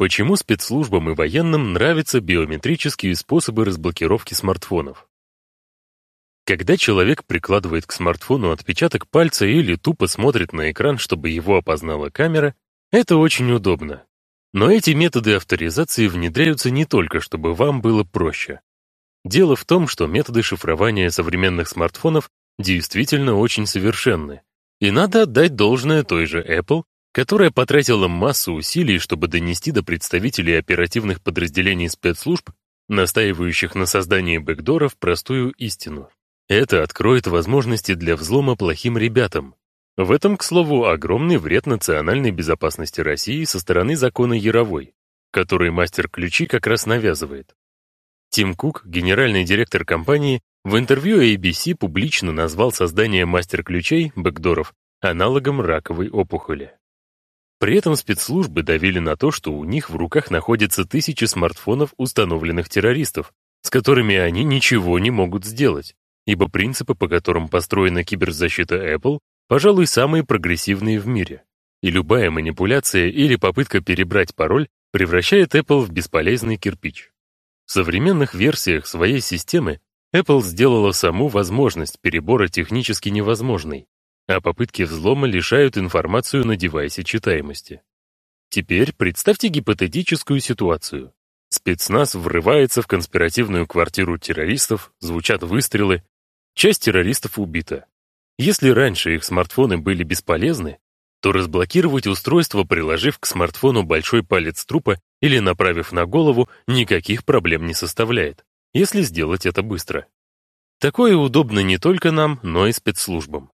Почему спецслужбам и военным нравятся биометрические способы разблокировки смартфонов? Когда человек прикладывает к смартфону отпечаток пальца или тупо смотрит на экран, чтобы его опознала камера, это очень удобно. Но эти методы авторизации внедряются не только, чтобы вам было проще. Дело в том, что методы шифрования современных смартфонов действительно очень совершенны. И надо отдать должное той же Apple, которая потратила массу усилий, чтобы донести до представителей оперативных подразделений спецслужб, настаивающих на создании бэкдоров, простую истину. Это откроет возможности для взлома плохим ребятам. В этом, к слову, огромный вред национальной безопасности России со стороны закона Яровой, который мастер-ключи как раз навязывает. Тим Кук, генеральный директор компании, в интервью ABC публично назвал создание мастер-ключей, бэкдоров, аналогом раковой опухоли. При этом спецслужбы давили на то, что у них в руках находятся тысячи смартфонов установленных террористов, с которыми они ничего не могут сделать, ибо принципы, по которым построена киберзащита Apple, пожалуй, самые прогрессивные в мире. И любая манипуляция или попытка перебрать пароль превращает Apple в бесполезный кирпич. В современных версиях своей системы Apple сделала саму возможность перебора технически невозможной, а попытки взлома лишают информацию на девайсе читаемости. Теперь представьте гипотетическую ситуацию. Спецназ врывается в конспиративную квартиру террористов, звучат выстрелы, часть террористов убита. Если раньше их смартфоны были бесполезны, то разблокировать устройство, приложив к смартфону большой палец трупа или направив на голову, никаких проблем не составляет, если сделать это быстро. Такое удобно не только нам, но и спецслужбам.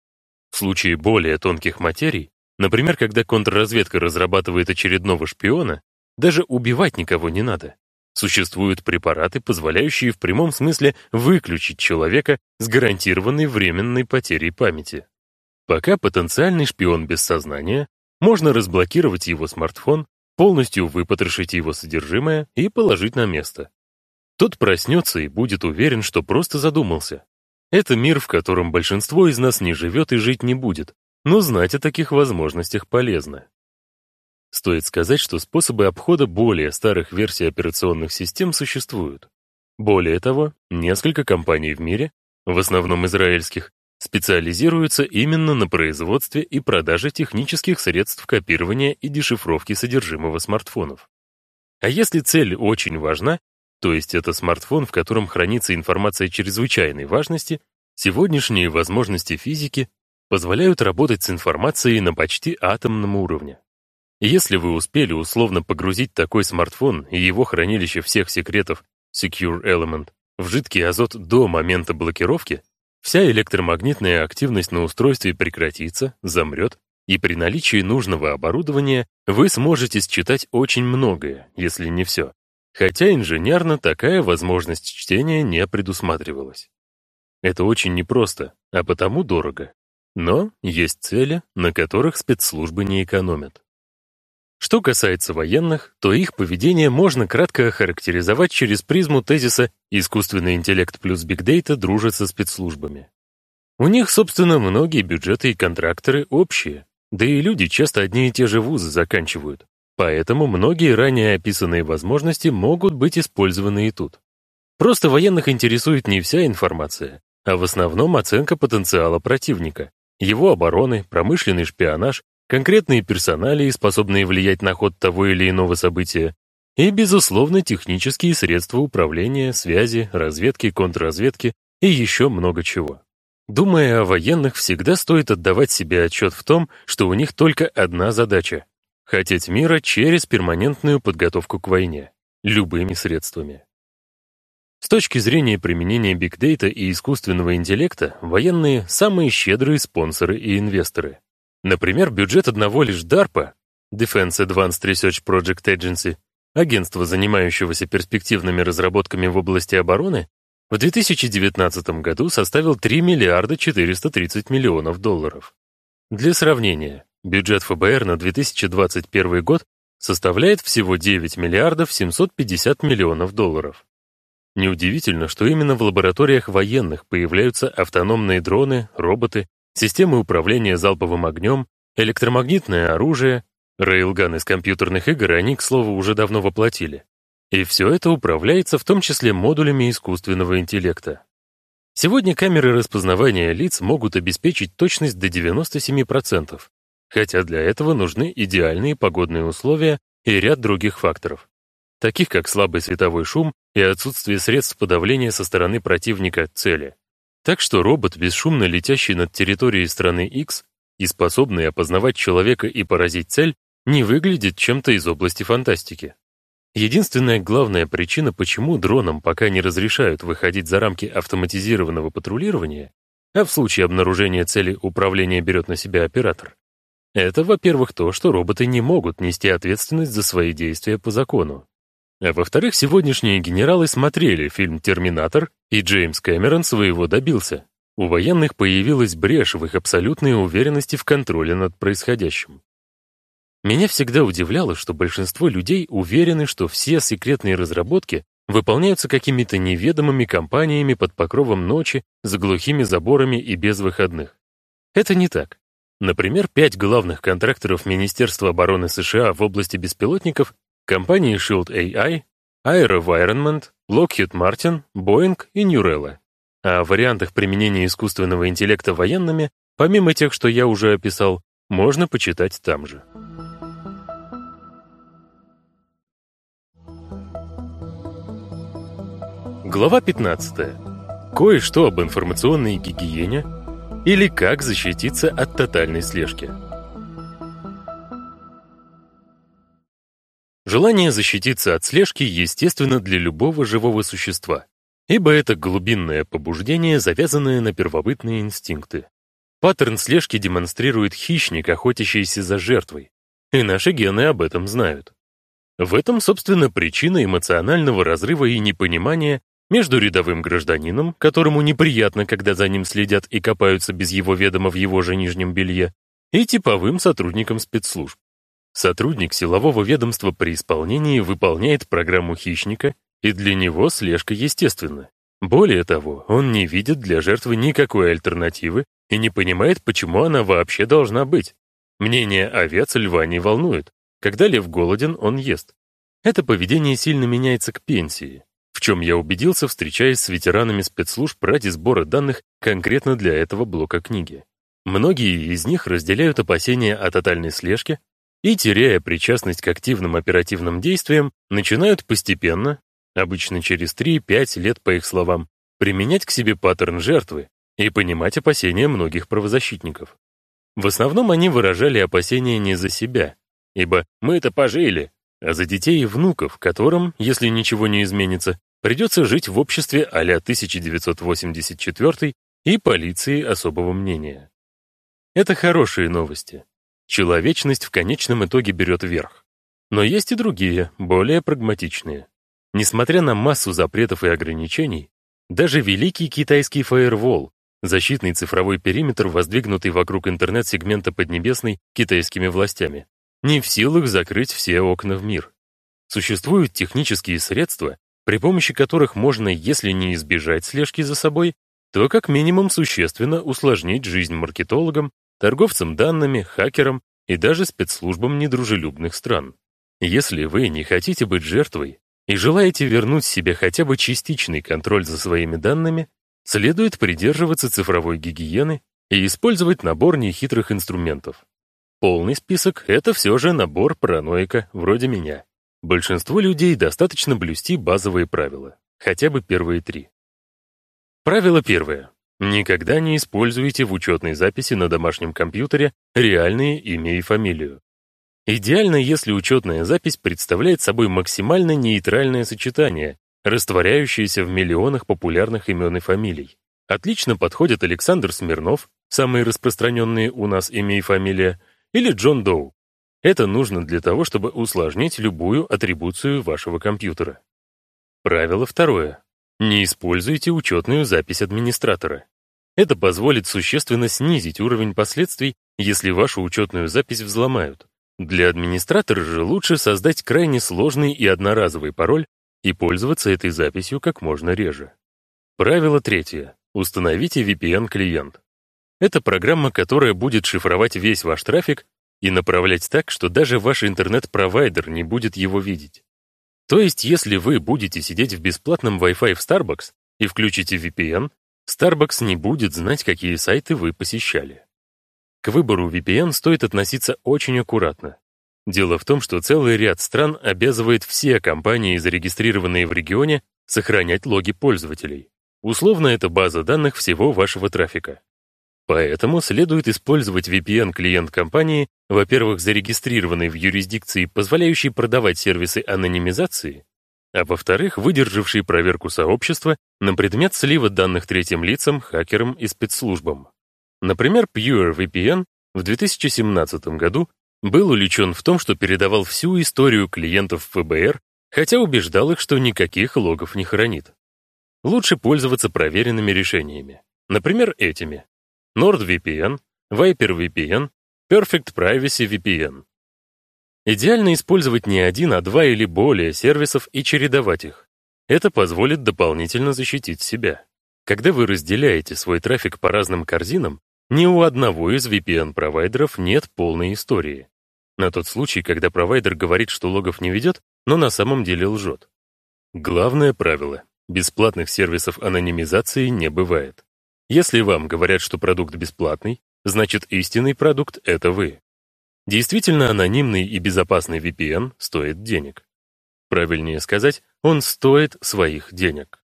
В случае более тонких материй, например, когда контрразведка разрабатывает очередного шпиона, даже убивать никого не надо. Существуют препараты, позволяющие в прямом смысле выключить человека с гарантированной временной потерей памяти. Пока потенциальный шпион без сознания, можно разблокировать его смартфон, полностью выпотрошить его содержимое и положить на место. Тот проснется и будет уверен, что просто задумался. Это мир, в котором большинство из нас не живет и жить не будет, но знать о таких возможностях полезно. Стоит сказать, что способы обхода более старых версий операционных систем существуют. Более того, несколько компаний в мире, в основном израильских, специализируются именно на производстве и продаже технических средств копирования и дешифровки содержимого смартфонов. А если цель очень важна, то есть это смартфон, в котором хранится информация чрезвычайной важности, сегодняшние возможности физики позволяют работать с информацией на почти атомном уровне. Если вы успели условно погрузить такой смартфон и его хранилище всех секретов Secure Element в жидкий азот до момента блокировки, вся электромагнитная активность на устройстве прекратится, замрет, и при наличии нужного оборудования вы сможете считать очень многое, если не все, хотя инженерно такая возможность чтения не предусматривалась. Это очень непросто, а потому дорого. Но есть цели, на которых спецслужбы не экономят. Что касается военных, то их поведение можно кратко охарактеризовать через призму тезиса «искусственный интеллект плюс бигдейта дружат со спецслужбами». У них, собственно, многие бюджеты и контракторы общие, да и люди часто одни и те же вузы заканчивают. Поэтому многие ранее описанные возможности могут быть использованы и тут. Просто военных интересует не вся информация, а в основном оценка потенциала противника, его обороны, промышленный шпионаж, конкретные персоналии, способные влиять на ход того или иного события, и, безусловно, технические средства управления, связи, разведки, контрразведки и еще много чего. Думая о военных, всегда стоит отдавать себе отчет в том, что у них только одна задача Хотеть мира через перманентную подготовку к войне, любыми средствами. С точки зрения применения бигдейта и искусственного интеллекта, военные – самые щедрые спонсоры и инвесторы. Например, бюджет одного лишь DARPA, Defense Advanced Research Project Agency, агентства, занимающегося перспективными разработками в области обороны, в 2019 году составил 3 миллиарда 430 миллионов долларов. Для сравнения, Бюджет ФБР на 2021 год составляет всего 9 миллиардов 750 миллионов долларов. Неудивительно, что именно в лабораториях военных появляются автономные дроны, роботы, системы управления залповым огнем, электромагнитное оружие, Рейлган из компьютерных игр они, к слову, уже давно воплотили. И все это управляется в том числе модулями искусственного интеллекта. Сегодня камеры распознавания лиц могут обеспечить точность до 97%, хотя для этого нужны идеальные погодные условия и ряд других факторов, таких как слабый световой шум и отсутствие средств подавления со стороны противника цели. Так что робот, бесшумно летящий над территорией страны X и способный опознавать человека и поразить цель, не выглядит чем-то из области фантастики. Единственная главная причина, почему дронам пока не разрешают выходить за рамки автоматизированного патрулирования, а в случае обнаружения цели управление берет на себя оператор, это, во-первых, то, что роботы не могут нести ответственность за свои действия по закону. А во-вторых, сегодняшние генералы смотрели фильм «Терминатор», и Джеймс Кэмерон своего добился. У военных появилась брешь в их абсолютной уверенности в контроле над происходящим. Меня всегда удивляло, что большинство людей уверены, что все секретные разработки выполняются какими-то неведомыми компаниями под покровом ночи, за глухими заборами и без выходных. Это не так. Например, пять главных контракторов Министерства обороны США в области беспилотников — компании Shield AI, AeroVironment, Lockheed Martin, Boeing и Nurella. А о вариантах применения искусственного интеллекта военными, помимо тех, что я уже описал, можно почитать там же. Глава 15. Кое-что об информационной гигиене или как защититься от тотальной слежки. Желание защититься от слежки естественно для любого живого существа, ибо это глубинное побуждение, завязанное на первобытные инстинкты. Паттерн слежки демонстрирует хищник, охотящийся за жертвой, и наши гены об этом знают. В этом, собственно, причина эмоционального разрыва и непонимания между рядовым гражданином, которому неприятно, когда за ним следят и копаются без его ведома в его же нижнем белье, и типовым сотрудником спецслужб. Сотрудник силового ведомства при исполнении выполняет программу хищника, и для него слежка естественна. Более того, он не видит для жертвы никакой альтернативы и не понимает, почему она вообще должна быть. Мнение овец льва не волнует. Когда лев голоден, он ест. Это поведение сильно меняется к пенсии чем я убедился, встречаясь с ветеранами спецслужб ради сбора данных конкретно для этого блока книги. Многие из них разделяют опасения о тотальной слежке и, теряя причастность к активным оперативным действиям, начинают постепенно, обычно через 3-5 лет по их словам, применять к себе паттерн жертвы и понимать опасения многих правозащитников. В основном они выражали опасения не за себя, ибо «мы это пожили», а за детей и внуков, которым, если ничего не изменится, придется жить в обществе а-ля 1984 и полиции особого мнения. Это хорошие новости. Человечность в конечном итоге берет верх. Но есть и другие, более прагматичные. Несмотря на массу запретов и ограничений, даже великий китайский фаервол, защитный цифровой периметр, воздвигнутый вокруг интернет-сегмента Поднебесной китайскими властями, не в силах закрыть все окна в мир. Существуют технические средства, при помощи которых можно, если не избежать слежки за собой, то как минимум существенно усложнить жизнь маркетологам, торговцам данными, хакерам и даже спецслужбам недружелюбных стран. Если вы не хотите быть жертвой и желаете вернуть себе хотя бы частичный контроль за своими данными, следует придерживаться цифровой гигиены и использовать набор нехитрых инструментов. Полный список — это все же набор параноика, вроде меня. Большинству людей достаточно блюсти базовые правила, хотя бы первые три. Правило первое. Никогда не используйте в учетной записи на домашнем компьютере реальные имя и фамилию. Идеально, если учетная запись представляет собой максимально нейтральное сочетание, растворяющееся в миллионах популярных имен и фамилий. Отлично подходят Александр Смирнов, самые распространенные у нас имя и фамилия, или Джон Доу. Это нужно для того, чтобы усложнить любую атрибуцию вашего компьютера. Правило второе. Не используйте учетную запись администратора. Это позволит существенно снизить уровень последствий, если вашу учетную запись взломают. Для администратора же лучше создать крайне сложный и одноразовый пароль и пользоваться этой записью как можно реже. Правило третье. Установите VPN-клиент. Это программа, которая будет шифровать весь ваш трафик и направлять так, что даже ваш интернет-провайдер не будет его видеть. То есть, если вы будете сидеть в бесплатном Wi-Fi в Starbucks и включите VPN, Starbucks не будет знать, какие сайты вы посещали. К выбору VPN стоит относиться очень аккуратно. Дело в том, что целый ряд стран обязывает все компании, зарегистрированные в регионе, сохранять логи пользователей. Условно, это база данных всего вашего трафика. Поэтому следует использовать VPN-клиент компании, во-первых, зарегистрированный в юрисдикции, позволяющий продавать сервисы анонимизации, а во-вторых, выдержавший проверку сообщества на предмет слива данных третьим лицам, хакерам и спецслужбам. Например, PureVPN в 2017 году был увлечен в том, что передавал всю историю клиентов ФБР, хотя убеждал их, что никаких логов не хранит. Лучше пользоваться проверенными решениями. Например, этими. NordVPN, ViperVPN, Perfect Privacy VPN. Идеально использовать не один, а два или более сервисов и чередовать их. Это позволит дополнительно защитить себя. Когда вы разделяете свой трафик по разным корзинам, ни у одного из VPN-провайдеров нет полной истории. На тот случай, когда провайдер говорит, что логов не ведет, но на самом деле лжет. Главное правило Бесплатных сервисов анонимизации не бывает. Если вам говорят, что продукт бесплатный, значит истинный продукт — это вы. Действительно анонимный и безопасный VPN стоит денег. Правильнее сказать, он стоит своих денег.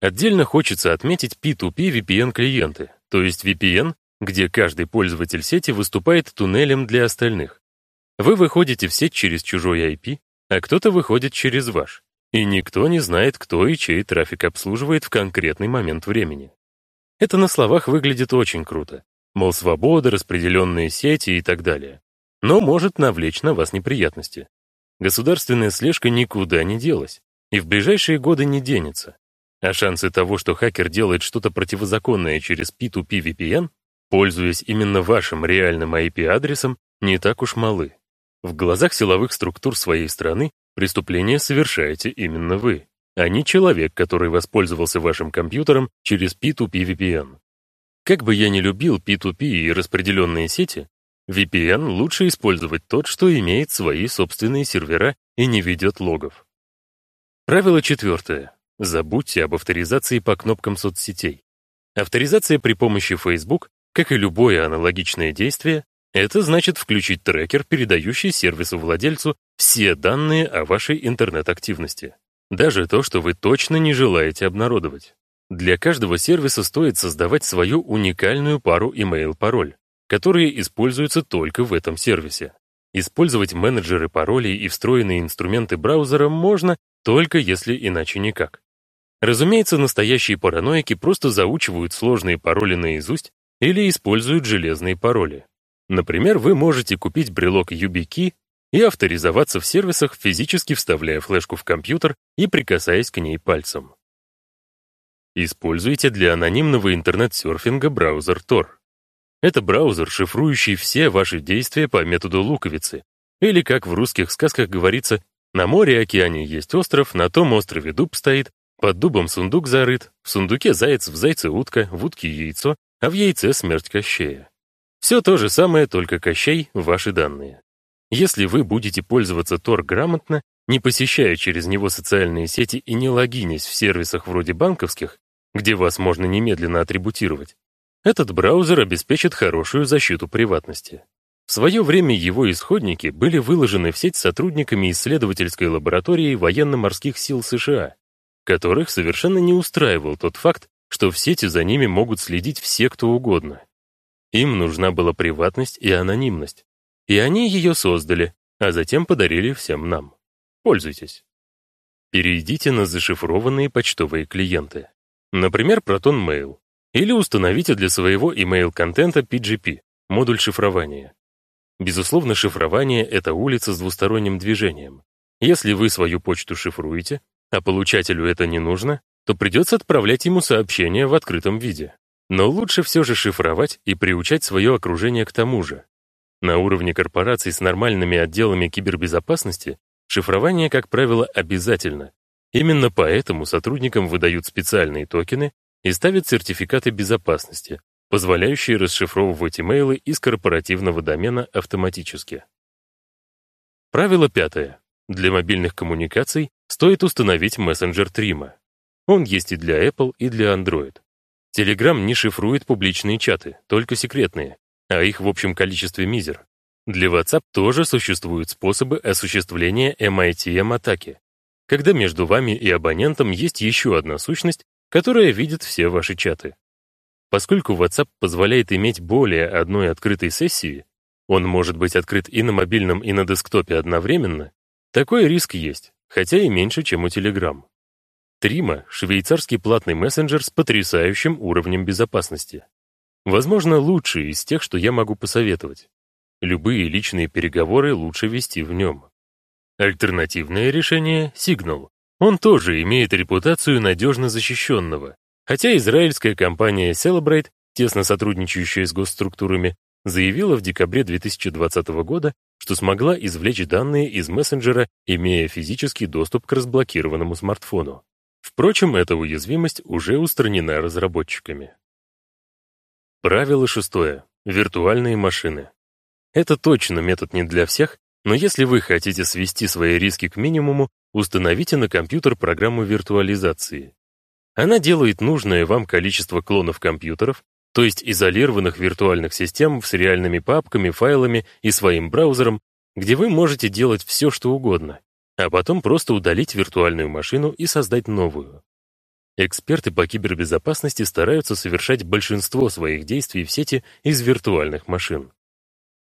Отдельно хочется отметить P2P VPN-клиенты, то есть VPN, где каждый пользователь сети выступает туннелем для остальных. Вы выходите в сеть через чужой IP, а кто-то выходит через ваш и никто не знает, кто и чей трафик обслуживает в конкретный момент времени. Это на словах выглядит очень круто, мол, свобода, распределенные сети и так далее, но может навлечь на вас неприятности. Государственная слежка никуда не делась и в ближайшие годы не денется. А шансы того, что хакер делает что-то противозаконное через P2P VPN, пользуясь именно вашим реальным IP-адресом, не так уж малы. В глазах силовых структур своей страны Преступление совершаете именно вы, а не человек, который воспользовался вашим компьютером через P2P VPN. Как бы я ни любил P2P и распределенные сети, VPN лучше использовать тот, что имеет свои собственные сервера и не ведет логов. Правило четвертое. Забудьте об авторизации по кнопкам соцсетей. Авторизация при помощи Facebook, как и любое аналогичное действие, это значит включить трекер, передающий сервису-владельцу все данные о вашей интернет-активности. Даже то, что вы точно не желаете обнародовать. Для каждого сервиса стоит создавать свою уникальную пару email-пароль, которые используются только в этом сервисе. Использовать менеджеры паролей и встроенные инструменты браузера можно, только если иначе никак. Разумеется, настоящие параноики просто заучивают сложные пароли наизусть или используют железные пароли. Например, вы можете купить брелок YubiKey и авторизоваться в сервисах, физически вставляя флешку в компьютер и прикасаясь к ней пальцем. Используйте для анонимного интернет-серфинга браузер Tor. Это браузер, шифрующий все ваши действия по методу луковицы, или, как в русских сказках говорится, на море-океане есть остров, на том острове дуб стоит, под дубом сундук зарыт, в сундуке заяц, в зайце утка, в утке яйцо, а в яйце смерть Кощея. Все то же самое, только Кощей — ваши данные. Если вы будете пользоваться Tor грамотно, не посещая через него социальные сети и не логинясь в сервисах вроде банковских, где вас можно немедленно атрибутировать, этот браузер обеспечит хорошую защиту приватности. В свое время его исходники были выложены в сеть сотрудниками исследовательской лаборатории военно-морских сил США, которых совершенно не устраивал тот факт, что в сети за ними могут следить все кто угодно. Им нужна была приватность и анонимность. И они ее создали, а затем подарили всем нам. Пользуйтесь. Перейдите на зашифрованные почтовые клиенты. Например, Proton Mail. Или установите для своего email-контента PGP, модуль шифрования. Безусловно, шифрование — это улица с двусторонним движением. Если вы свою почту шифруете, а получателю это не нужно, то придется отправлять ему сообщение в открытом виде. Но лучше все же шифровать и приучать свое окружение к тому же. На уровне корпораций с нормальными отделами кибербезопасности шифрование, как правило, обязательно. Именно поэтому сотрудникам выдают специальные токены и ставят сертификаты безопасности, позволяющие расшифровывать имейлы из корпоративного домена автоматически. Правило пятое. Для мобильных коммуникаций стоит установить мессенджер Трима. Он есть и для Apple, и для Android. Telegram не шифрует публичные чаты, только секретные, а их в общем количестве мизер. Для WhatsApp тоже существуют способы осуществления MITM-атаки, когда между вами и абонентом есть еще одна сущность, которая видит все ваши чаты. Поскольку WhatsApp позволяет иметь более одной открытой сессии, он может быть открыт и на мобильном, и на десктопе одновременно, такой риск есть, хотя и меньше, чем у Telegram. Трима — швейцарский платный мессенджер с потрясающим уровнем безопасности. Возможно, лучший из тех, что я могу посоветовать. Любые личные переговоры лучше вести в нем. Альтернативное решение — Signal. Он тоже имеет репутацию надежно защищенного, хотя израильская компания Celebrate, тесно сотрудничающая с госструктурами, заявила в декабре 2020 года, что смогла извлечь данные из мессенджера, имея физический доступ к разблокированному смартфону. Впрочем, эта уязвимость уже устранена разработчиками. Правило шестое. Виртуальные машины. Это точно метод не для всех, но если вы хотите свести свои риски к минимуму, установите на компьютер программу виртуализации. Она делает нужное вам количество клонов компьютеров, то есть изолированных виртуальных систем с реальными папками, файлами и своим браузером, где вы можете делать все, что угодно, а потом просто удалить виртуальную машину и создать новую. Эксперты по кибербезопасности стараются совершать большинство своих действий в сети из виртуальных машин.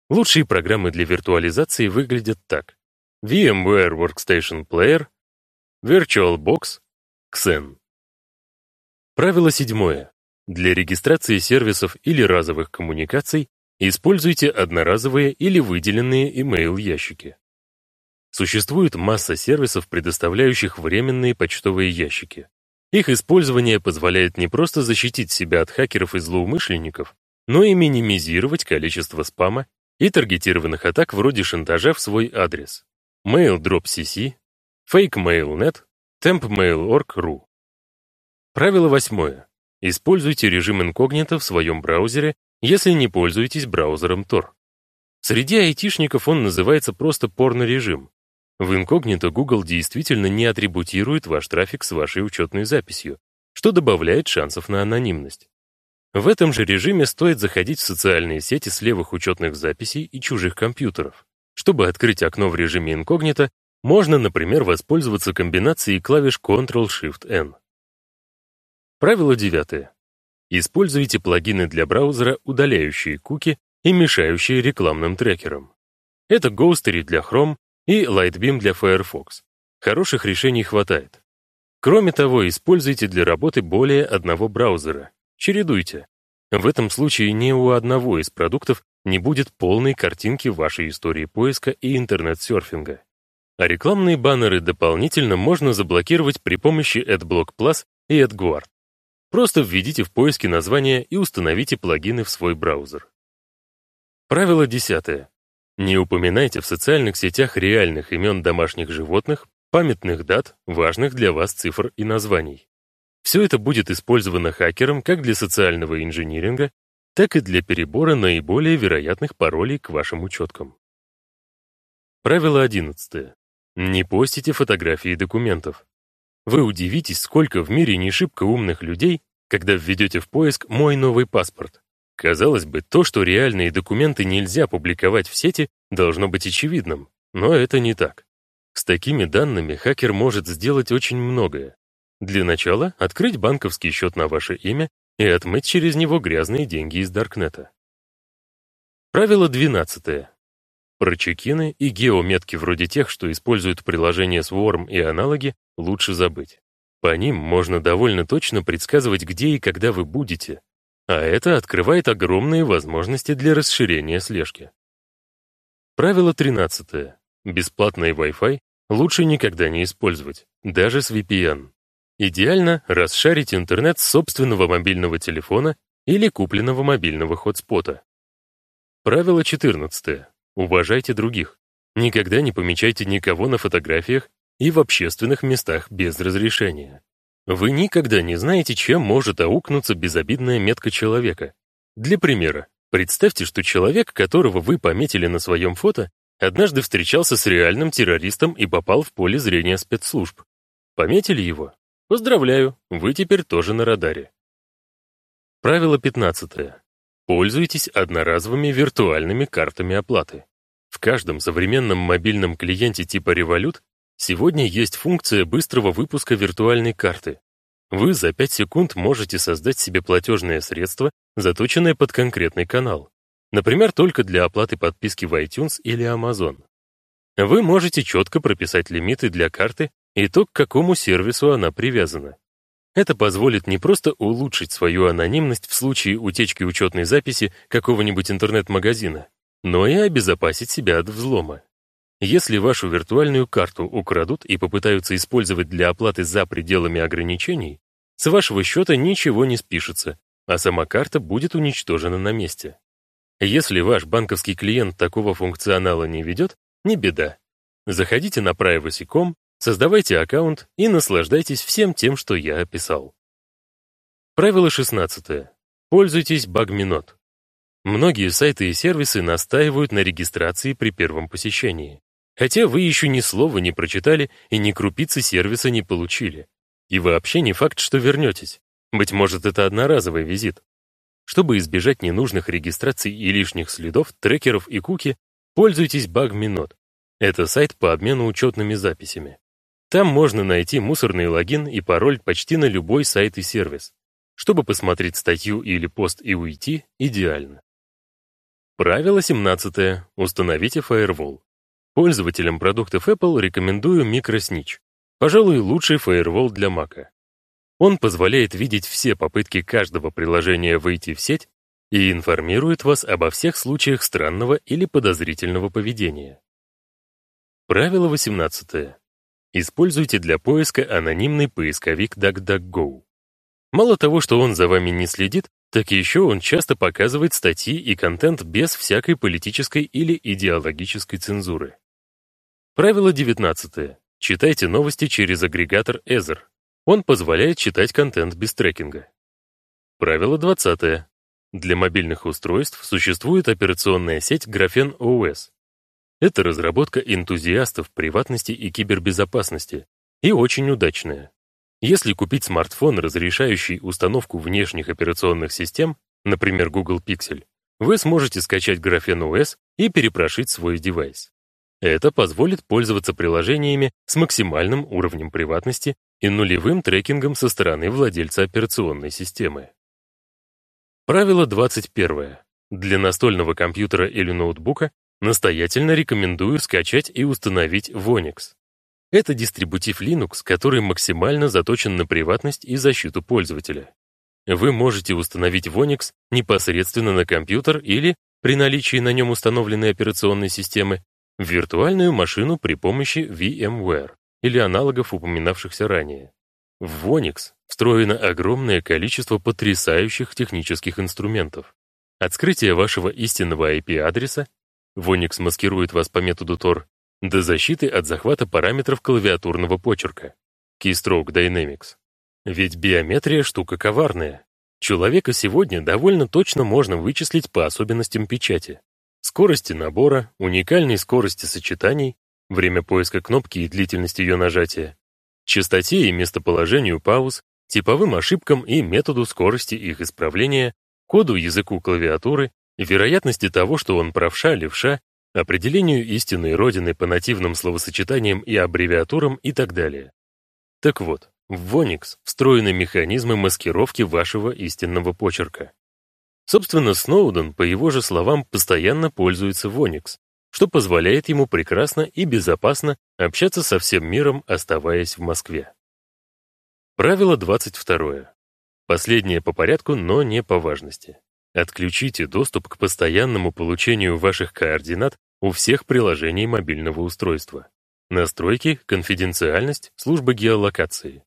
Лучшие программы для виртуализации выглядят так. VMware Workstation Player, VirtualBox, Xen. Правило седьмое. Для регистрации сервисов или разовых коммуникаций используйте одноразовые или выделенные email-ящики. Существует масса сервисов, предоставляющих временные почтовые ящики. Их использование позволяет не просто защитить себя от хакеров и злоумышленников, но и минимизировать количество спама и таргетированных атак вроде шантажа в свой адрес. MailDrop.cc, FakeMailNet, TempMail.org.ru. Правило восьмое. Используйте режим инкогнито в своем браузере, если не пользуетесь браузером Tor. Среди айтишников он называется просто порно-режим, в инкогнито Google действительно не атрибутирует ваш трафик с вашей учетной записью, что добавляет шансов на анонимность. В этом же режиме стоит заходить в социальные сети с левых учетных записей и чужих компьютеров. Чтобы открыть окно в режиме инкогнито, можно, например, воспользоваться комбинацией клавиш Ctrl-Shift-N. Правило девятое. Используйте плагины для браузера, удаляющие куки и мешающие рекламным трекерам. Это Ghostery для Chrome, и Lightbeam для Firefox. Хороших решений хватает. Кроме того, используйте для работы более одного браузера. Чередуйте. В этом случае ни у одного из продуктов не будет полной картинки вашей истории поиска и интернет-серфинга. А рекламные баннеры дополнительно можно заблокировать при помощи AdBlock Plus и AdGuard. Просто введите в поиске название и установите плагины в свой браузер. Правило десятое. Не упоминайте в социальных сетях реальных имен домашних животных, памятных дат, важных для вас цифр и названий. Все это будет использовано хакером как для социального инжиниринга, так и для перебора наиболее вероятных паролей к вашим учеткам. Правило 11. Не постите фотографии документов. Вы удивитесь, сколько в мире не шибко умных людей, когда введете в поиск «мой новый паспорт». Казалось бы, то, что реальные документы нельзя публиковать в сети, должно быть очевидным, но это не так. С такими данными хакер может сделать очень многое. Для начала открыть банковский счет на ваше имя и отмыть через него грязные деньги из Даркнета. Правило 12. Про чекины и геометки вроде тех, что используют приложения Swarm и аналоги, лучше забыть. По ним можно довольно точно предсказывать, где и когда вы будете, а это открывает огромные возможности для расширения слежки. Правило 13. Бесплатный Wi-Fi лучше никогда не использовать, даже с VPN. Идеально расшарить интернет с собственного мобильного телефона или купленного мобильного хотспота. Правило 14. Уважайте других. Никогда не помечайте никого на фотографиях и в общественных местах без разрешения. Вы никогда не знаете, чем может аукнуться безобидная метка человека. Для примера, представьте, что человек, которого вы пометили на своем фото, однажды встречался с реальным террористом и попал в поле зрения спецслужб. Пометили его? Поздравляю, вы теперь тоже на радаре. Правило 15. Пользуйтесь одноразовыми виртуальными картами оплаты. В каждом современном мобильном клиенте типа Revolut сегодня есть функция быстрого выпуска виртуальной карты. Вы за 5 секунд можете создать себе платежное средство, заточенное под конкретный канал. Например, только для оплаты подписки в iTunes или Amazon. Вы можете четко прописать лимиты для карты и то, к какому сервису она привязана. Это позволит не просто улучшить свою анонимность в случае утечки учетной записи какого-нибудь интернет-магазина, но и обезопасить себя от взлома. Если вашу виртуальную карту украдут и попытаются использовать для оплаты за пределами ограничений, с вашего счета ничего не спишется, а сама карта будет уничтожена на месте. Если ваш банковский клиент такого функционала не ведет, не беда. Заходите на privacy.com, создавайте аккаунт и наслаждайтесь всем тем, что я описал. Правило 16. Пользуйтесь Багминот. Многие сайты и сервисы настаивают на регистрации при первом посещении. Хотя вы еще ни слова не прочитали и ни крупицы сервиса не получили. И вообще не факт, что вернетесь. Быть может, это одноразовый визит. Чтобы избежать ненужных регистраций и лишних следов, трекеров и куки, пользуйтесь BugMinot. Это сайт по обмену учетными записями. Там можно найти мусорный логин и пароль почти на любой сайт и сервис. Чтобы посмотреть статью или пост и уйти, идеально. Правило 17. Установите Firewall. Пользователям продуктов Apple рекомендую MicroSnitch. Пожалуй, лучший фаервол для Mac. Он позволяет видеть все попытки каждого приложения выйти в сеть и информирует вас обо всех случаях странного или подозрительного поведения. Правило 18. Используйте для поиска анонимный поисковик DuckDuckGo. Мало того, что он за вами не следит, так еще он часто показывает статьи и контент без всякой политической или идеологической цензуры. Правило 19. Читайте новости через агрегатор Ether. Он позволяет читать контент без трекинга. Правило 20. Для мобильных устройств существует операционная сеть Graphene OS. Это разработка энтузиастов приватности и кибербезопасности, и очень удачная. Если купить смартфон, разрешающий установку внешних операционных систем, например, Google Pixel, вы сможете скачать Graphene OS и перепрошить свой девайс. Это позволит пользоваться приложениями с максимальным уровнем приватности и нулевым трекингом со стороны владельца операционной системы. Правило 21. Для настольного компьютера или ноутбука настоятельно рекомендую скачать и установить Vonix. Это дистрибутив Linux, который максимально заточен на приватность и защиту пользователя. Вы можете установить Vonix непосредственно на компьютер или, при наличии на нем установленной операционной системы, виртуальную машину при помощи VMware или аналогов упоминавшихся ранее. В Vonix встроено огромное количество потрясающих технических инструментов. От скрытия вашего истинного IP-адреса, Vonix маскирует вас по методу Tor, до защиты от захвата параметров клавиатурного почерка. Keystroke Dynamics. Ведь биометрия штука коварная. Человека сегодня довольно точно можно вычислить по особенностям печати. Скорости набора, уникальной скорости сочетаний, время поиска кнопки и длительность ее нажатия, частоте и местоположению пауз, типовым ошибкам и методу скорости их исправления, коду языку клавиатуры, вероятности того, что он правша, левша, определению истинной родины по нативным словосочетаниям и аббревиатурам и так далее. Так вот, в Vonix встроены механизмы маскировки вашего истинного почерка. Собственно, Сноуден, по его же словам, постоянно пользуется Vonix, что позволяет ему прекрасно и безопасно общаться со всем миром, оставаясь в Москве. Правило 22. Последнее по порядку, но не по важности. Отключите доступ к постоянному получению ваших координат у всех приложений мобильного устройства. Настройки, конфиденциальность, служба геолокации.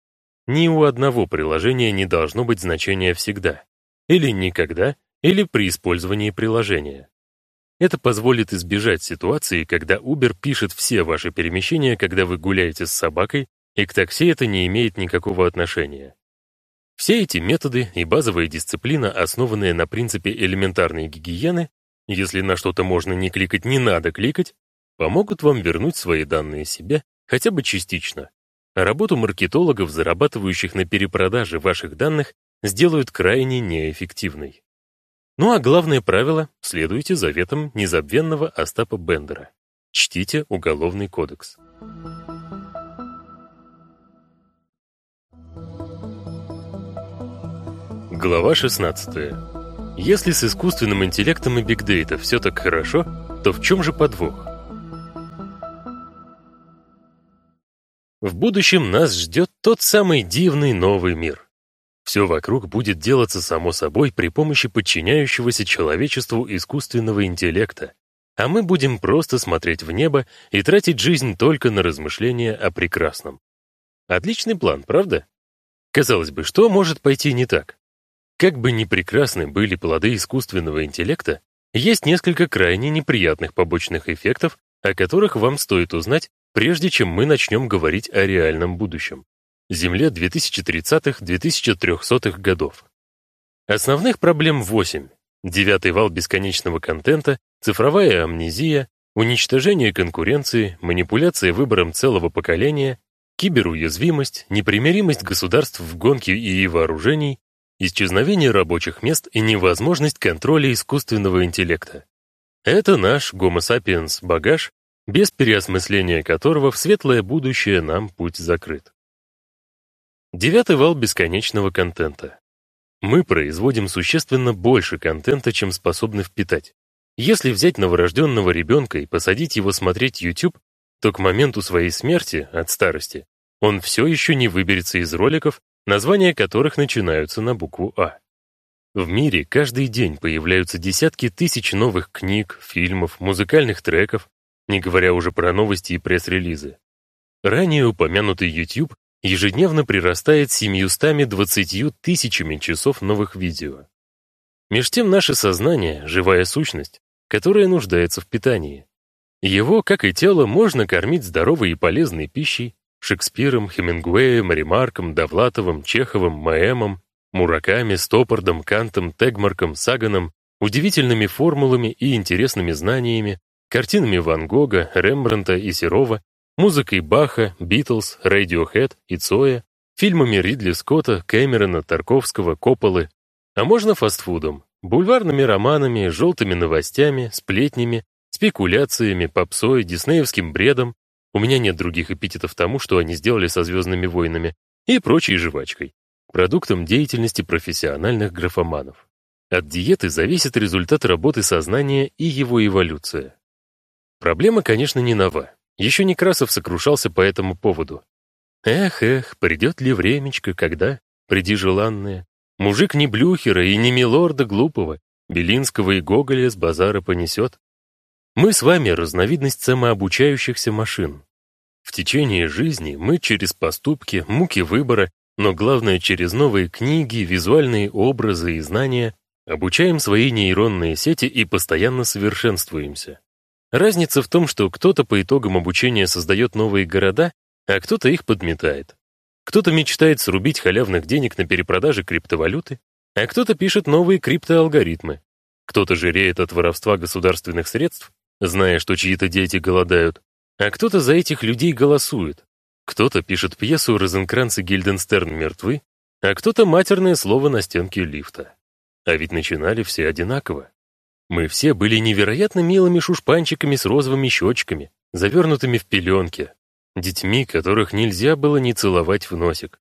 Ни у одного приложения не должно быть значения «всегда» или «никогда» или при использовании приложения. Это позволит избежать ситуации, когда Uber пишет все ваши перемещения, когда вы гуляете с собакой, и к такси это не имеет никакого отношения. Все эти методы и базовая дисциплина, основанные на принципе элементарной гигиены, если на что-то можно не кликать, не надо кликать, помогут вам вернуть свои данные себе хотя бы частично. Работу маркетологов, зарабатывающих на перепродаже ваших данных, сделают крайне неэффективной. Ну а главное правило — следуйте заветам незабвенного Остапа Бендера. Чтите Уголовный кодекс. Глава 16. Если с искусственным интеллектом и бигдейта все так хорошо, то в чем же подвох? В будущем нас ждет тот самый дивный новый мир. Все вокруг будет делаться само собой при помощи подчиняющегося человечеству искусственного интеллекта, а мы будем просто смотреть в небо и тратить жизнь только на размышления о прекрасном. Отличный план, правда? Казалось бы, что может пойти не так? Как бы ни прекрасны были плоды искусственного интеллекта, есть несколько крайне неприятных побочных эффектов, о которых вам стоит узнать, прежде чем мы начнем говорить о реальном будущем. Земле 2030-2300 годов. Основных проблем 8. Девятый вал бесконечного контента, цифровая амнезия, уничтожение конкуренции, манипуляция выбором целого поколения, киберуязвимость, непримиримость государств в гонке и вооружений, исчезновение рабочих мест и невозможность контроля искусственного интеллекта. Это наш Homo sapiens багаж, без переосмысления которого в светлое будущее нам путь закрыт. Девятый вал бесконечного контента. Мы производим существенно больше контента, чем способны впитать. Если взять новорожденного ребенка и посадить его смотреть YouTube, то к моменту своей смерти от старости он все еще не выберется из роликов, названия которых начинаются на букву «А». В мире каждый день появляются десятки тысяч новых книг, фильмов, музыкальных треков, не говоря уже про новости и пресс-релизы. Ранее упомянутый YouTube ежедневно прирастает 720 тысячами часов новых видео. Меж тем наше сознание — живая сущность, которая нуждается в питании. Его, как и тело, можно кормить здоровой и полезной пищей Шекспиром, Хемингуэем, Ремарком, Довлатовым, Чеховым, Маэмом, Мураками, Стоппардом, Кантом, Тегмарком, Саганом, удивительными формулами и интересными знаниями, картинами Ван Гога, Рембрандта и Серова, музыкой Баха, Битлз, Radiohead и Цоя, фильмами Ридли Скотта, Кэмерона, Тарковского, Копполы, а можно фастфудом, бульварными романами, желтыми новостями, сплетнями, спекуляциями, попсой, диснеевским бредом, у меня нет других эпитетов тому, что они сделали со «Звездными войнами», и прочей жвачкой, продуктом деятельности профессиональных графоманов. От диеты зависит результат работы сознания и его эволюция. Проблема, конечно, не нова. Еще Некрасов сокрушался по этому поводу. Эх, эх, придет ли времечко, когда, приди желанное, мужик не Блюхера и не Милорда глупого, Белинского и Гоголя с базара понесет. Мы с вами разновидность самообучающихся машин. В течение жизни мы через поступки, муки выбора, но главное через новые книги, визуальные образы и знания обучаем свои нейронные сети и постоянно совершенствуемся. Разница в том, что кто-то по итогам обучения создает новые города, а кто-то их подметает. Кто-то мечтает срубить халявных денег на перепродаже криптовалюты, а кто-то пишет новые криптоалгоритмы. Кто-то жиреет от воровства государственных средств, зная, что чьи-то дети голодают, а кто-то за этих людей голосует. Кто-то пишет пьесу «Розенкранц и Гильденстерн мертвы», а кто-то матерное слово на стенке лифта. А ведь начинали все одинаково. Мы все были невероятно милыми шушпанчиками с розовыми щечками, завернутыми в пеленки, детьми, которых нельзя было не целовать в носик.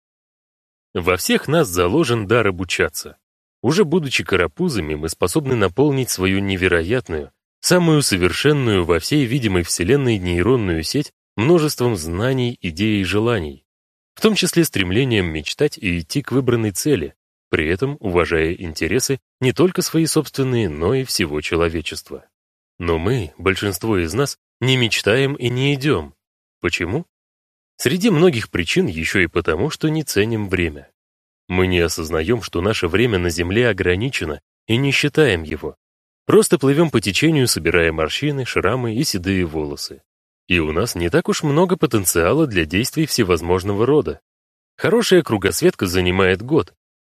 Во всех нас заложен дар обучаться. Уже будучи карапузами, мы способны наполнить свою невероятную, самую совершенную во всей видимой Вселенной нейронную сеть множеством знаний, идей и желаний, в том числе стремлением мечтать и идти к выбранной цели, при этом уважая интересы не только свои собственные, но и всего человечества. Но мы, большинство из нас, не мечтаем и не идем. Почему? Среди многих причин еще и потому, что не ценим время. Мы не осознаем, что наше время на Земле ограничено, и не считаем его. Просто плывем по течению, собирая морщины, шрамы и седые волосы. И у нас не так уж много потенциала для действий всевозможного рода. Хорошая кругосветка занимает год,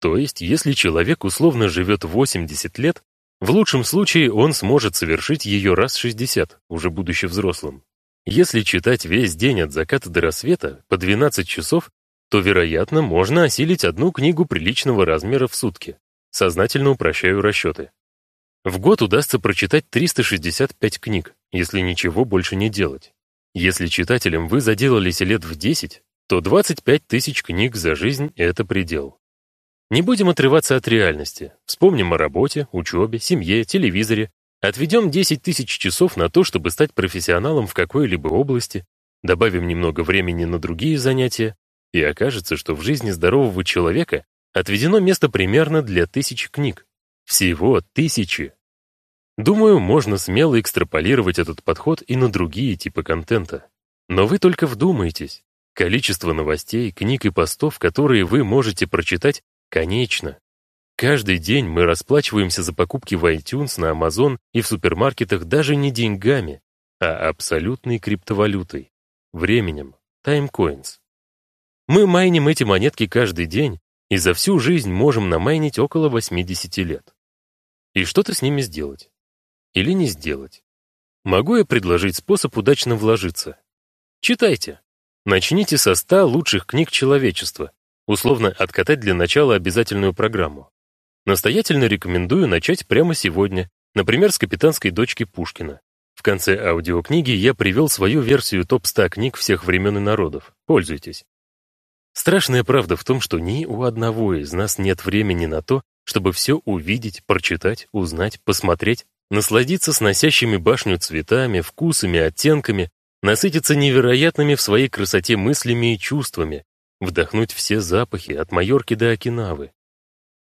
То есть, если человек условно живет 80 лет, в лучшем случае он сможет совершить ее раз 60, уже будучи взрослым. Если читать весь день от заката до рассвета, по 12 часов, то, вероятно, можно осилить одну книгу приличного размера в сутки. Сознательно упрощаю расчеты. В год удастся прочитать 365 книг, если ничего больше не делать. Если читателем вы заделались лет в 10, то 25 тысяч книг за жизнь — это предел. Не будем отрываться от реальности. Вспомним о работе, учебе, семье, телевизоре. Отведем 10 тысяч часов на то, чтобы стать профессионалом в какой-либо области, добавим немного времени на другие занятия, и окажется, что в жизни здорового человека отведено место примерно для тысячи книг. Всего тысячи. Думаю, можно смело экстраполировать этот подход и на другие типы контента. Но вы только вдумайтесь. Количество новостей, книг и постов, которые вы можете прочитать, конечно. Каждый день мы расплачиваемся за покупки в iTunes, на Amazon и в супермаркетах даже не деньгами, а абсолютной криптовалютой, временем, таймкоинс. Мы майним эти монетки каждый день и за всю жизнь можем намайнить около 80 лет. И что-то с ними сделать. Или не сделать. Могу я предложить способ удачно вложиться? Читайте. Начните со 100 лучших книг человечества. Условно откатать для начала обязательную программу. Настоятельно рекомендую начать прямо сегодня, например, с «Капитанской дочки» Пушкина. В конце аудиокниги я привел свою версию топ-100 книг всех времен и народов. Пользуйтесь. Страшная правда в том, что ни у одного из нас нет времени на то, чтобы все увидеть, прочитать, узнать, посмотреть, насладиться сносящими башню цветами, вкусами, оттенками, насытиться невероятными в своей красоте мыслями и чувствами, вдохнуть все запахи от Майорки до Окинавы.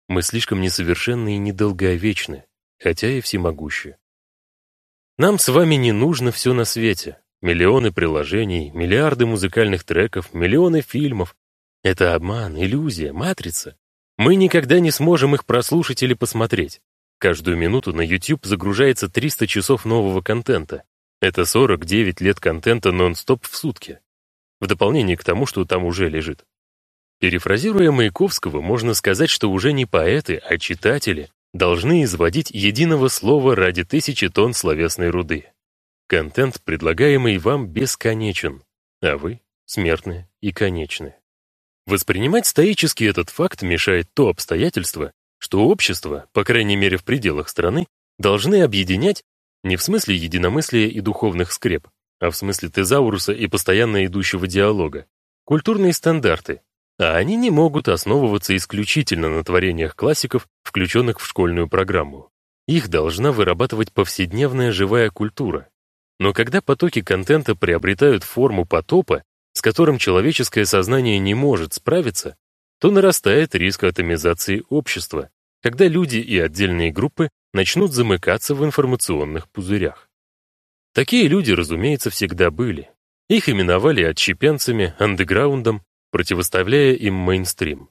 Мы слишком несовершенны и недолговечны, хотя и всемогущи. Нам с вами не нужно все на свете. Миллионы приложений, миллиарды музыкальных треков, миллионы фильмов, это обман, иллюзия, матрица. Мы никогда не сможем их прослушать или посмотреть. Каждую минуту на YouTube загружается 300 часов нового контента. Это 49 лет контента нон-стоп в сутки. В дополнение к тому, что там уже лежит. Перефразируя Маяковского, можно сказать, что уже не поэты, а читатели должны изводить единого слова ради тысячи тонн словесной руды. Контент, предлагаемый вам, бесконечен, а вы — смертны и конечны. Воспринимать стоически этот факт мешает то обстоятельство, что общество, по крайней мере в пределах страны, должны объединять не в смысле единомыслия и духовных скреп, а в смысле тезауруса и постоянно идущего диалога, культурные стандарты, а они не могут основываться исключительно на творениях классиков, включенных в школьную программу. Их должна вырабатывать повседневная живая культура. Но когда потоки контента приобретают форму потопа, с которым человеческое сознание не может справиться, то нарастает риск атомизации общества, когда люди и отдельные группы начнут замыкаться в информационных пузырях. Такие люди, разумеется, всегда были. Их именовали отщепенцами, андеграундом, противоставляя им мейнстрим.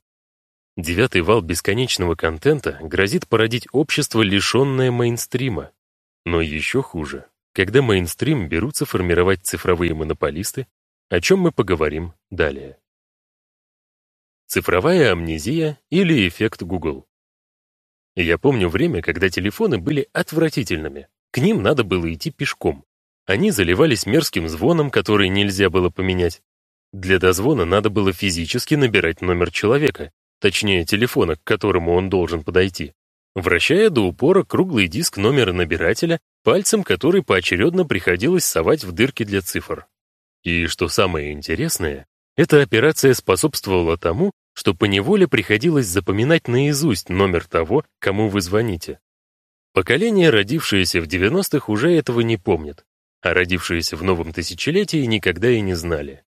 Девятый вал бесконечного контента грозит породить общество, лишенное мейнстрима. Но еще хуже, когда мейнстрим берутся формировать цифровые монополисты, о чем мы поговорим далее. Цифровая амнезия или эффект Google. Я помню время, когда телефоны были отвратительными. К ним надо было идти пешком. Они заливались мерзким звоном, который нельзя было поменять. Для дозвона надо было физически набирать номер человека, точнее телефона, к которому он должен подойти, вращая до упора круглый диск номера набирателя, пальцем который поочередно приходилось совать в дырки для цифр. И что самое интересное, эта операция способствовала тому, что поневоле приходилось запоминать наизусть номер того, кому вы звоните. Поколение, родившееся в 90-х, уже этого не помнит, а родившиеся в новом тысячелетии никогда и не знали.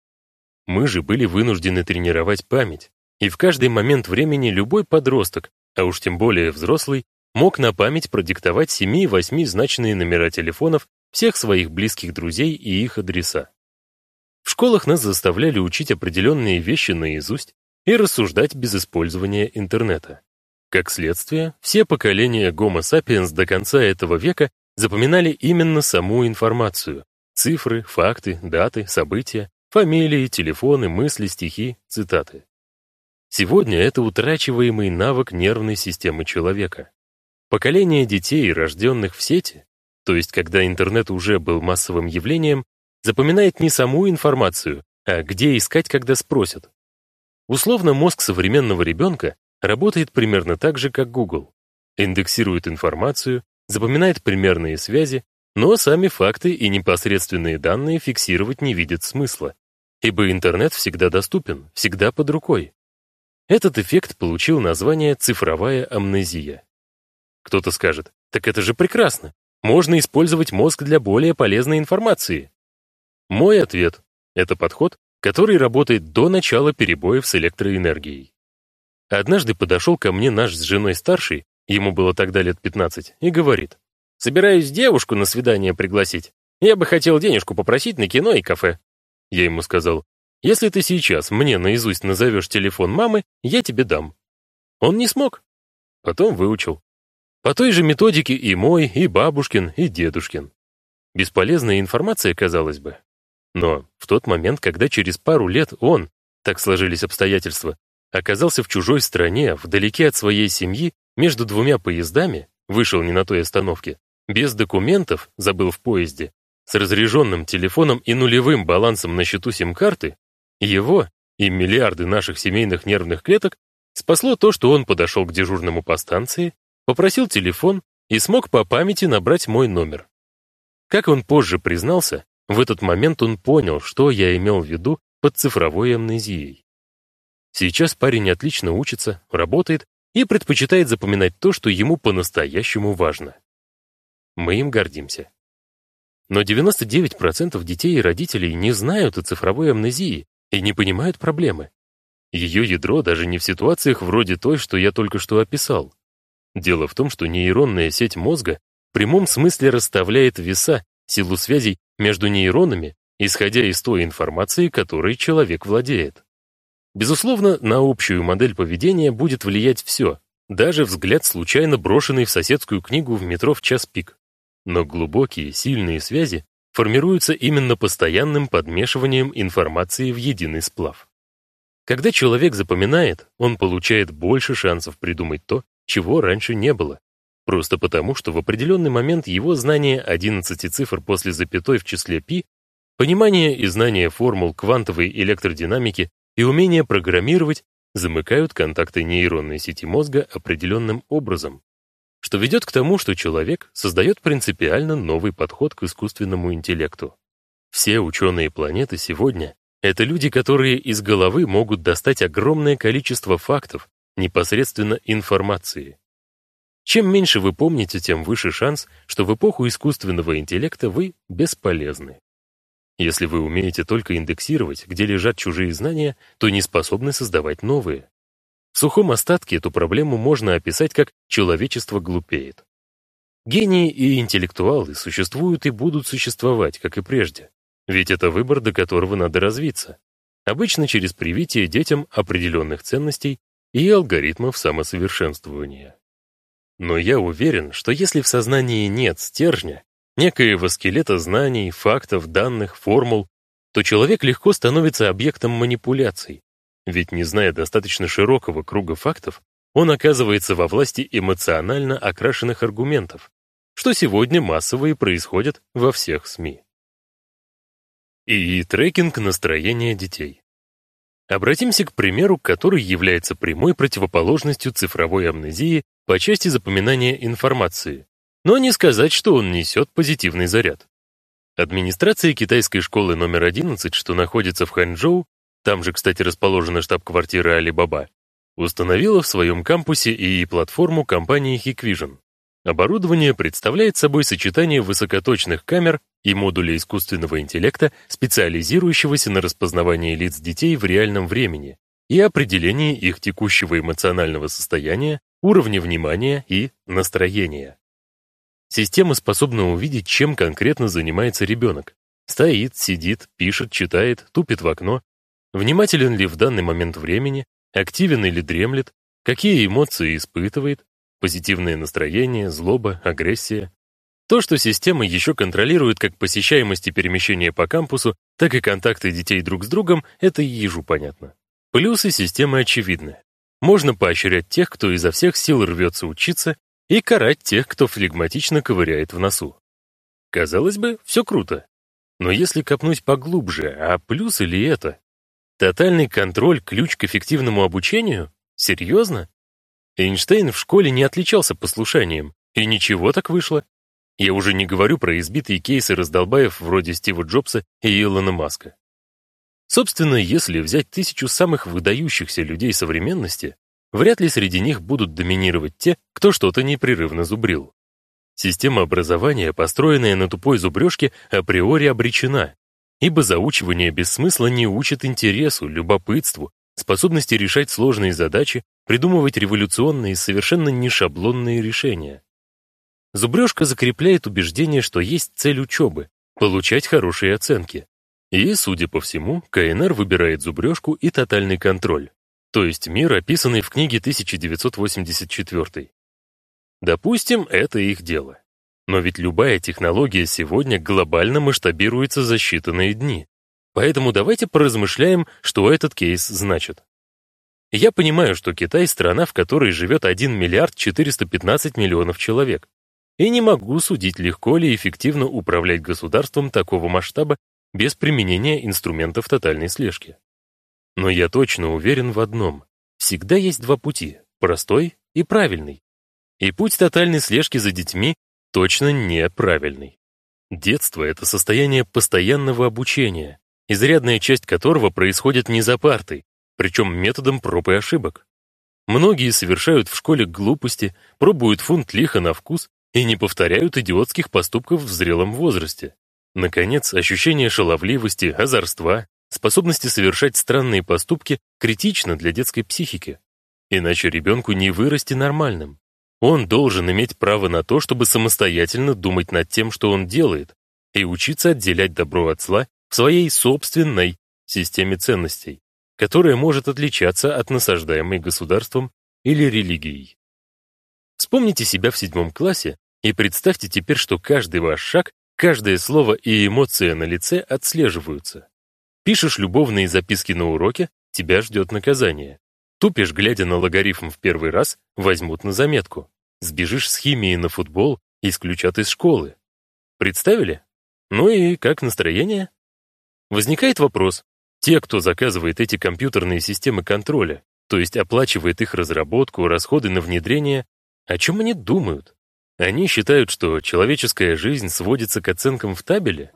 Мы же были вынуждены тренировать память, и в каждый момент времени любой подросток, а уж тем более взрослый, мог на память продиктовать 7-8 значные номера телефонов всех своих близких друзей и их адреса. В школах нас заставляли учить определенные вещи наизусть и рассуждать без использования интернета. Как следствие, все поколения Homo sapiens до конца этого века запоминали именно саму информацию — цифры, факты, даты, события, фамилии, телефоны, мысли, стихи, цитаты. Сегодня это утрачиваемый навык нервной системы человека. Поколение детей, рожденных в сети, то есть когда интернет уже был массовым явлением, запоминает не саму информацию, а где искать, когда спросят. Условно мозг современного ребенка работает примерно так же, как Google. Индексирует информацию, запоминает примерные связи, но сами факты и непосредственные данные фиксировать не видят смысла, ибо интернет всегда доступен, всегда под рукой. Этот эффект получил название «цифровая амнезия». Кто-то скажет, так это же прекрасно, можно использовать мозг для более полезной информации. Мой ответ — это подход, который работает до начала перебоев с электроэнергией. Однажды подошел ко мне наш с женой старший, ему было тогда лет 15, и говорит, «Собираюсь девушку на свидание пригласить. Я бы хотел денежку попросить на кино и кафе». Я ему сказал, «Если ты сейчас мне наизусть назовешь телефон мамы, я тебе дам». Он не смог. Потом выучил. По той же методике и мой, и бабушкин, и дедушкин. Бесполезная информация, казалось бы. Но в тот момент, когда через пару лет он, так сложились обстоятельства, оказался в чужой стране, вдалеке от своей семьи, между двумя поездами, вышел не на той остановке, без документов, забыл в поезде, с разряженным телефоном и нулевым балансом на счету сим-карты, его и миллиарды наших семейных нервных клеток спасло то, что он подошел к дежурному по станции, попросил телефон и смог по памяти набрать мой номер. Как он позже признался, в этот момент он понял, что я имел в виду под цифровой амнезией. Сейчас парень отлично учится, работает и предпочитает запоминать то, что ему по-настоящему важно. Мы им гордимся. Но 99% детей и родителей не знают о цифровой амнезии и не понимают проблемы. Ее ядро даже не в ситуациях вроде той, что я только что описал. Дело в том, что нейронная сеть мозга в прямом смысле расставляет веса, силу связей между нейронами, исходя из той информации, которой человек владеет. Безусловно, на общую модель поведения будет влиять все, даже взгляд, случайно брошенный в соседскую книгу в метро в час пик. Но глубокие, сильные связи формируются именно постоянным подмешиванием информации в единый сплав. Когда человек запоминает, он получает больше шансов придумать то, чего раньше не было. Просто потому, что в определенный момент его знание 11 цифр после запятой в числе π, понимание и знание формул квантовой электродинамики и умение программировать замыкают контакты нейронной сети мозга определенным образом, что ведет к тому, что человек создает принципиально новый подход к искусственному интеллекту. Все ученые планеты сегодня — это люди, которые из головы могут достать огромное количество фактов, непосредственно информации. Чем меньше вы помните, тем выше шанс, что в эпоху искусственного интеллекта вы бесполезны. Если вы умеете только индексировать, где лежат чужие знания, то не способны создавать новые. В сухом остатке эту проблему можно описать как «человечество глупеет». Гении и интеллектуалы существуют и будут существовать, как и прежде. Ведь это выбор, до которого надо развиться. Обычно через привитие детям определенных ценностей и алгоритмов самосовершенствования. Но я уверен, что если в сознании нет стержня, некоего скелета знаний, фактов, данных, формул, то человек легко становится объектом манипуляций, ведь не зная достаточно широкого круга фактов, он оказывается во власти эмоционально окрашенных аргументов, что сегодня массово и происходит во всех СМИ. И трекинг настроения детей. Обратимся к примеру, который является прямой противоположностью цифровой амнезии по части запоминания информации, но не сказать, что он несет позитивный заряд. Администрация китайской школы номер 11, что находится в Ханчжоу, там же, кстати, расположена штаб-квартира Alibaba, установила в своем кампусе и платформу компании Hikvision. Оборудование представляет собой сочетание высокоточных камер и модуля искусственного интеллекта, специализирующегося на распознавании лиц детей в реальном времени и определении их текущего эмоционального состояния, уровня внимания и настроения. Система способна увидеть, чем конкретно занимается ребенок. Стоит, сидит, пишет, читает, тупит в окно. Внимателен ли в данный момент времени, активен или дремлет, какие эмоции испытывает, позитивное настроение, злоба, агрессия. То, что система еще контролирует как посещаемость и перемещение по кампусу, так и контакты детей друг с другом, это ежу понятно. Плюсы системы очевидны. Можно поощрять тех, кто изо всех сил рвется учиться, и карать тех, кто флегматично ковыряет в носу. Казалось бы, все круто. Но если копнуть поглубже, а плюсы ли это? Тотальный контроль – ключ к эффективному обучению? Серьезно? Эйнштейн в школе не отличался послушанием, и ничего так вышло. Я уже не говорю про избитые кейсы раздолбаев вроде Стива Джобса и Илона Маска. Собственно, если взять тысячу самых выдающихся людей современности, вряд ли среди них будут доминировать те, кто что-то непрерывно зубрил. Система образования, построенная на тупой зубрежке, априори обречена, ибо заучивание без смысла не учит интересу, любопытству, способности решать сложные задачи, придумывать революционные, совершенно не шаблонные решения. Зубрежка закрепляет убеждение, что есть цель учебы — получать хорошие оценки. И, судя по всему, КНР выбирает зубрежку и тотальный контроль, то есть мир, описанный в книге 1984. Допустим, это их дело. Но ведь любая технология сегодня глобально масштабируется за считанные дни. Поэтому давайте поразмышляем, что этот кейс значит. Я понимаю, что Китай — страна, в которой живет 1 миллиард 415 миллионов человек и не могу судить, легко ли эффективно управлять государством такого масштаба без применения инструментов тотальной слежки. Но я точно уверен в одном. Всегда есть два пути — простой и правильный. И путь тотальной слежки за детьми точно неправильный. Детство — это состояние постоянного обучения, изрядная часть которого происходит не за партой, причем методом проб и ошибок. Многие совершают в школе глупости, пробуют фунт лиха на вкус и не повторяют идиотских поступков в зрелом возрасте. Наконец, ощущение шаловливости, озорства, способности совершать странные поступки критично для детской психики. Иначе ребенку не вырасти нормальным. Он должен иметь право на то, чтобы самостоятельно думать над тем, что он делает, и учиться отделять добро от зла в своей собственной системе ценностей, которая может отличаться от насаждаемой государством или религией. Вспомните себя в седьмом классе и представьте теперь, что каждый ваш шаг, каждое слово и эмоция на лице отслеживаются. Пишешь любовные записки на уроке, тебя ждет наказание. Тупишь, глядя на логарифм в первый раз, возьмут на заметку. Сбежишь с химией на футбол, исключат из школы. Представили? Ну и как настроение? Возникает вопрос. Те, кто заказывает эти компьютерные системы контроля, то есть оплачивает их разработку, расходы на внедрение, о чем они думают? Они считают, что человеческая жизнь сводится к оценкам в табеле?